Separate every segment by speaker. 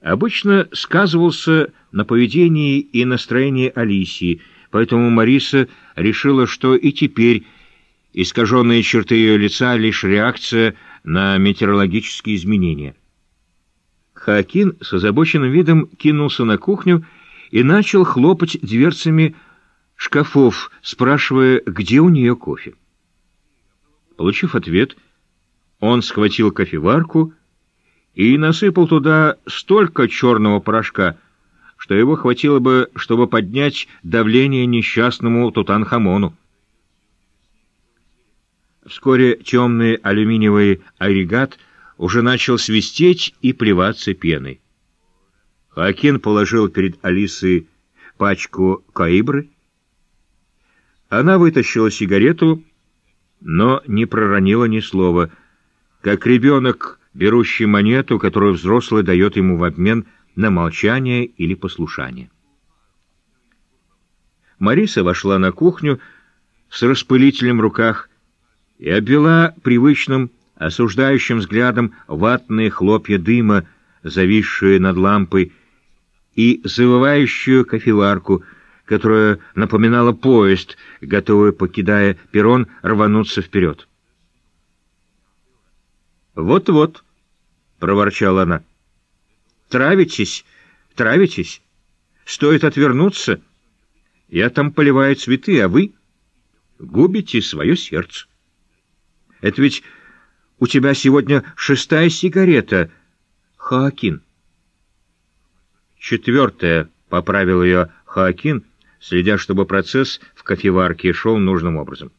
Speaker 1: обычно сказывался на поведении и настроении Алисии, поэтому Мариса решила, что и теперь искаженные черты ее лица — лишь реакция на метеорологические изменения. Хакин с озабоченным видом кинулся на кухню и начал хлопать дверцами шкафов, спрашивая, где у нее кофе. Получив ответ, он схватил кофеварку и насыпал туда столько черного порошка, что его хватило бы, чтобы поднять давление несчастному Тутанхамону. Вскоре темный алюминиевый агрегат уже начал свистеть и плеваться пеной. Хоакин положил перед Алисой пачку каибры. Она вытащила сигарету, но не проронила ни слова, как ребенок, берущий монету, которую взрослый дает ему в обмен на молчание или послушание. Мариса вошла на кухню с распылителем в руках и обвела привычным, осуждающим взглядом ватные хлопья дыма, зависшие над лампой, и завывающую кофеварку, которая напоминала поезд, готовый, покидая перрон, рвануться вперед. «Вот-вот», — проворчала она, — «травитесь, травитесь, стоит отвернуться. Я там поливаю цветы, а вы губите свое сердце». Это ведь у тебя сегодня шестая сигарета, Хоакин. Четвертая, — поправил ее Хоакин, следя, чтобы процесс в кофеварке шел нужным образом.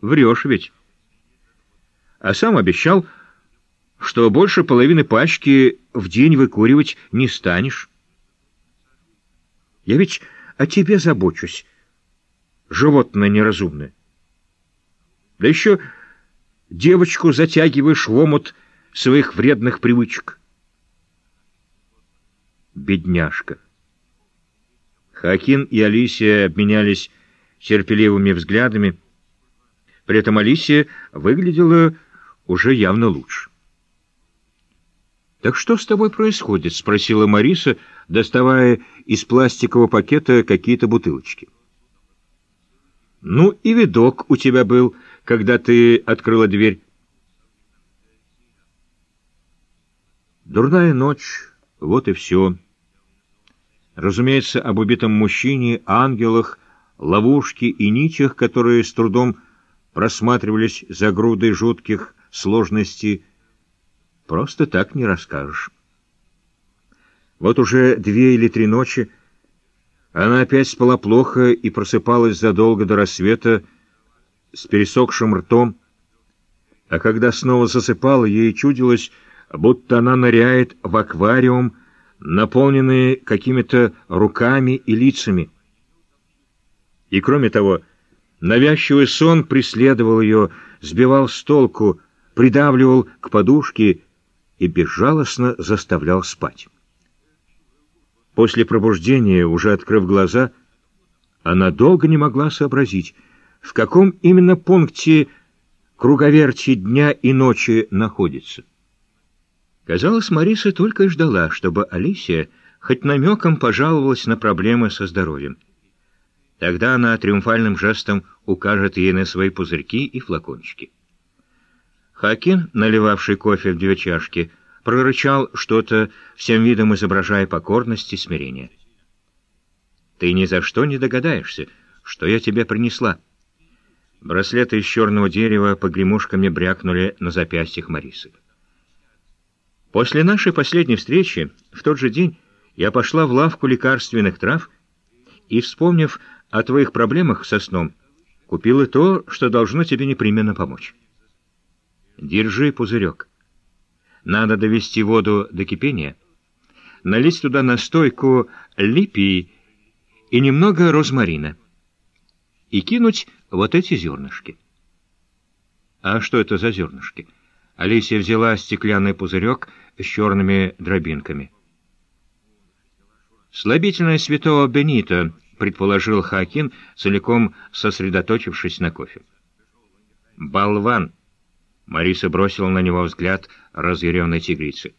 Speaker 1: Врешь ведь. А сам обещал, что больше половины пачки в день выкуривать не станешь. Я ведь о тебе забочусь, животное неразумное. Да еще девочку затягиваешь в омут своих вредных привычек. Бедняжка. Хакин и Алисия обменялись терпеливыми взглядами. При этом Алисия выглядела уже явно лучше. «Так что с тобой происходит?» — спросила Мариса, доставая из пластикового пакета какие-то бутылочки. «Ну и видок у тебя был», когда ты открыла дверь. Дурная ночь, вот и все. Разумеется, об убитом мужчине, ангелах, ловушке и нитях, которые с трудом просматривались за грудой жутких сложностей, просто так не расскажешь. Вот уже две или три ночи она опять спала плохо и просыпалась задолго до рассвета, с пересохшим ртом, а когда снова засыпала, ей чудилось, будто она ныряет в аквариум, наполненный какими-то руками и лицами. И кроме того, навязчивый сон преследовал ее, сбивал с толку, придавливал к подушке и безжалостно заставлял спать. После пробуждения, уже открыв глаза, она долго не могла сообразить, в каком именно пункте круговерти дня и ночи находится. Казалось, Мариса только и ждала, чтобы Алисия хоть намеком пожаловалась на проблемы со здоровьем. Тогда она триумфальным жестом укажет ей на свои пузырьки и флакончики. Хакин, наливавший кофе в две чашки, прорычал что-то, всем видом изображая покорность и смирение. «Ты ни за что не догадаешься, что я тебе принесла». Браслеты из черного дерева погремушками брякнули на запястьях Марисы. После нашей последней встречи, в тот же день, я пошла в лавку лекарственных трав и, вспомнив о твоих проблемах со сном, купила то, что должно тебе непременно помочь. Держи пузырек. Надо довести воду до кипения, налить туда настойку липии и немного розмарина и кинуть вот эти зернышки. А что это за зернышки? Алисия взяла стеклянный пузырек с черными дробинками. «Слабительное святого Бенита», — предположил Хакин, целиком сосредоточившись на кофе. «Болван!» — Мариса бросила на него взгляд разъяренной тигрицы.